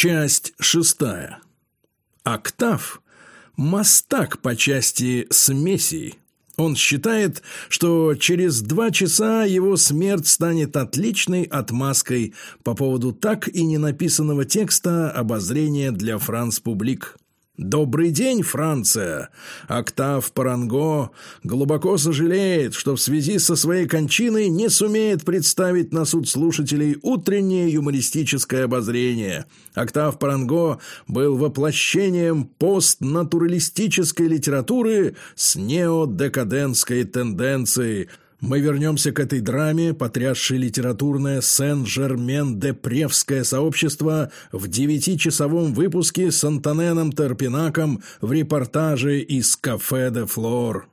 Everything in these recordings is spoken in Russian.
Часть шестая. Октав – мастак по части смесей. Он считает, что через два часа его смерть станет отличной отмазкой по поводу так и не написанного текста обозрения для Франс Публик. «Добрый день, Франция!» Октав Паранго глубоко сожалеет, что в связи со своей кончиной не сумеет представить на суд слушателей утреннее юмористическое обозрение. Октав Паранго был воплощением постнатуралистической литературы с неодекадентской тенденцией – мы вернемся к этой драме, потрясшей литературное Сен-Жермен-де-Превское сообщество в девятичасовом выпуске с Антоненом Терпинаком в репортаже из «Кафе де Флор».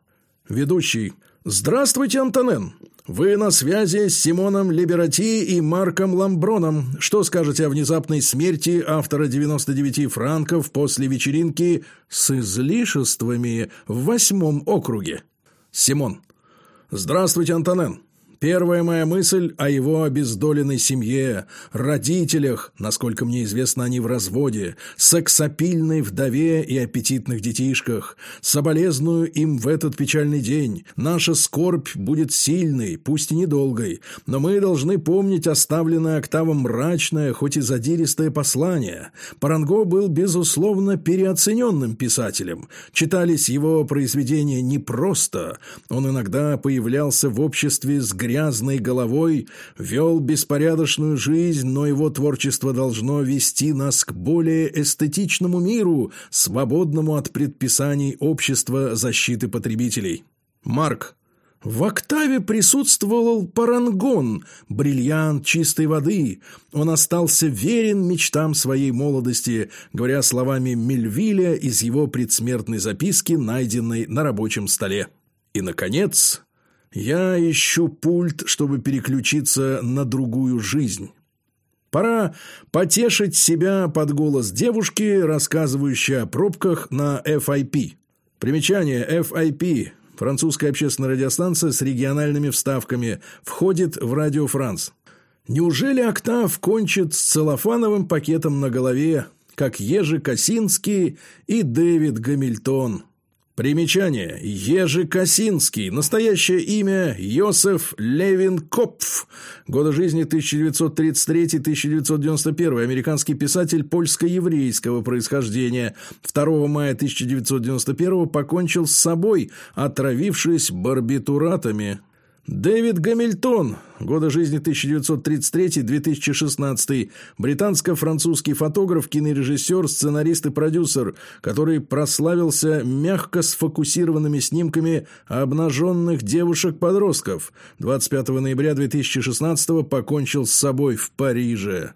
Ведущий. «Здравствуйте, Антонен! Вы на связи с Симоном Либерати и Марком Ламброном. Что скажете о внезапной смерти автора 99 франков после вечеринки с излишествами в восьмом округе?» Симон. «Здравствуйте, Антонен. Первая моя мысль о его обездоленной семье, родителях, насколько мне известно, они в разводе, сексапильной вдове и аппетитных детишках. Соболезную им в этот печальный день. Наша скорбь будет сильной, пусть и недолгой, но мы должны помнить оставленное октавом мрачное, хоть и задиристое послание. Паранго был, безусловно, переоцененным писателем. Читались его произведения непросто. Он иногда появлялся в обществе с грязью грязной головой, вел беспорядочную жизнь, но его творчество должно вести нас к более эстетичному миру, свободному от предписаний общества защиты потребителей. Марк. В октаве присутствовал парангон, бриллиант чистой воды. Он остался верен мечтам своей молодости, говоря словами Мельвиля из его предсмертной записки, найденной на рабочем столе. И, наконец, я ищу пульт, чтобы переключиться на другую жизнь. Пора потешить себя под голос девушки, рассказывающей о пробках на FIP. Примечание FIP – французская общественная радиостанция с региональными вставками, входит в Радио Франс. Неужели «Октав» кончит с целлофановым пакетом на голове, как Ежи Косинский и Дэвид Гамильтон – Примечание. Ежи Косинский. Настоящее имя Йосеф Левин Копф. Годы жизни 1933-1991. Американский писатель польско-еврейского происхождения. 2 мая 1991 покончил с собой, отравившись барбитуратами. Дэвид Гамильтон, годы жизни 1933-2016, британско-французский фотограф, кинорежиссер, сценарист и продюсер, который прославился мягко сфокусированными снимками обнаженных девушек-подростков. 25 ноября 2016 покончил с собой в Париже.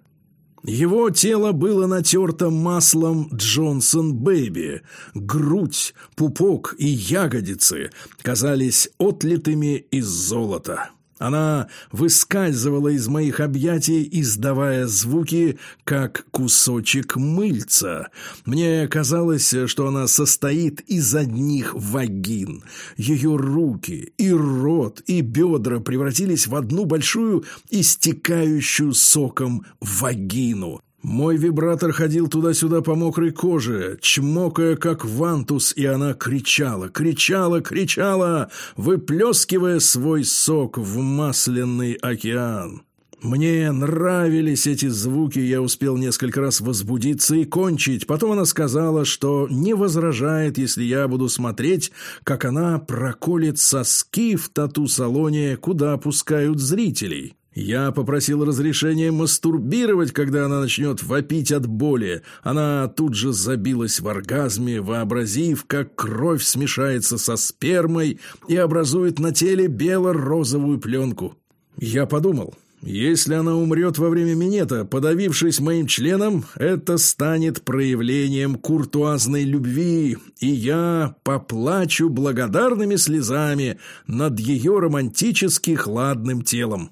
Его тело было натерто маслом Джонсон Бэйби. Грудь, пупок и ягодицы казались отлитыми из золота. Она выскальзывала из моих объятий, издавая звуки, как кусочек мыльца. Мне казалось, что она состоит из одних вагин. Ее руки и рот и бедра превратились в одну большую истекающую соком вагину. Мой вибратор ходил туда-сюда по мокрой коже, чмокая, как вантус, и она кричала, кричала, кричала, выплескивая свой сок в масляный океан. Мне нравились эти звуки, я успел несколько раз возбудиться и кончить. Потом она сказала, что не возражает, если я буду смотреть, как она проколет соски в тату-салоне, куда пускают зрителей. Я попросил разрешения мастурбировать, когда она начнет вопить от боли. Она тут же забилась в оргазме, вообразив, как кровь смешается со спермой и образует на теле бело-розовую пленку. Я подумал, если она умрет во время минета, подавившись моим членом, это станет проявлением куртуазной любви, и я поплачу благодарными слезами над ее романтически хладным телом.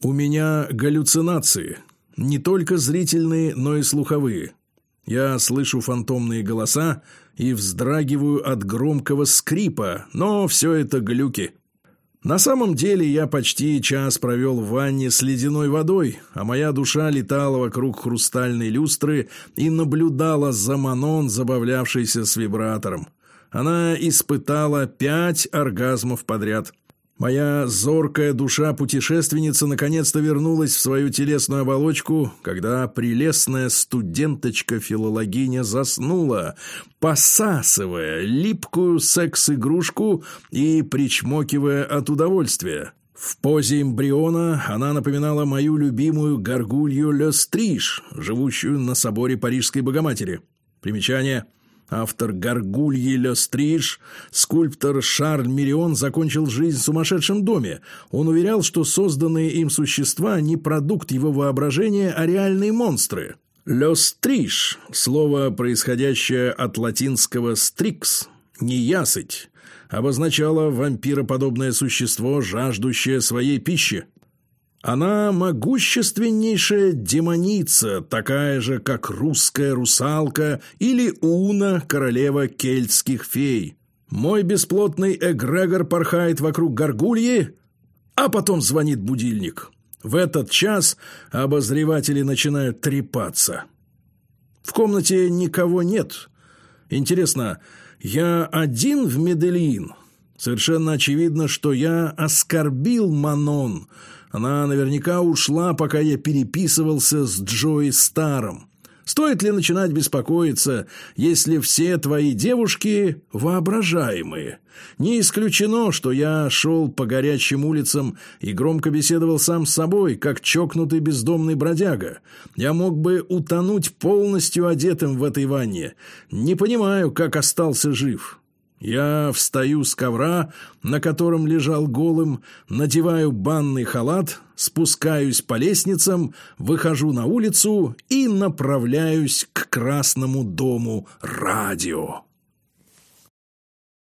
У меня галлюцинации, не только зрительные, но и слуховые. Я слышу фантомные голоса и вздрагиваю от громкого скрипа, но все это глюки. На самом деле я почти час провел в ванне с ледяной водой, а моя душа летала вокруг хрустальной люстры и наблюдала за Манон, забавлявшейся с вибратором. Она испытала пять оргазмов подряд. Моя зоркая душа-путешественница наконец-то вернулась в свою телесную оболочку, когда прелестная студенточка-филологиня заснула, посасывая липкую секс-игрушку и причмокивая от удовольствия. В позе эмбриона она напоминала мою любимую горгулью Ле Стриж, живущую на соборе Парижской Богоматери. Примечание – Автор «Гаргульи Ле Стриж», скульптор Шарль Мирион закончил жизнь в сумасшедшем доме. Он уверял, что созданные им существа не продукт его воображения, а реальные монстры. «Ле Стриж» – слово, происходящее от латинского «стрикс» – «неясыть», обозначало вампироподобное существо, жаждущее своей пищи. Она могущественнейшая демоница, такая же, как русская русалка или Уна, королева кельтских фей. Мой бесплотный эгрегор порхает вокруг горгульи, а потом звонит будильник. В этот час обозреватели начинают трепаться. В комнате никого нет. Интересно, я один в Медельин? Совершенно очевидно, что я оскорбил Манон – она наверняка ушла, пока я переписывался с Джои Старом. Стоит ли начинать беспокоиться, если все твои девушки воображаемые? Не исключено, что я шел по горячим улицам и громко беседовал сам с собой, как чокнутый бездомный бродяга. Я мог бы утонуть полностью одетым в этой ванне. Не понимаю, как остался жив. Я встаю с ковра, на котором лежал голым, надеваю банный халат, спускаюсь по лестницам, выхожу на улицу и направляюсь к Красному дому радио.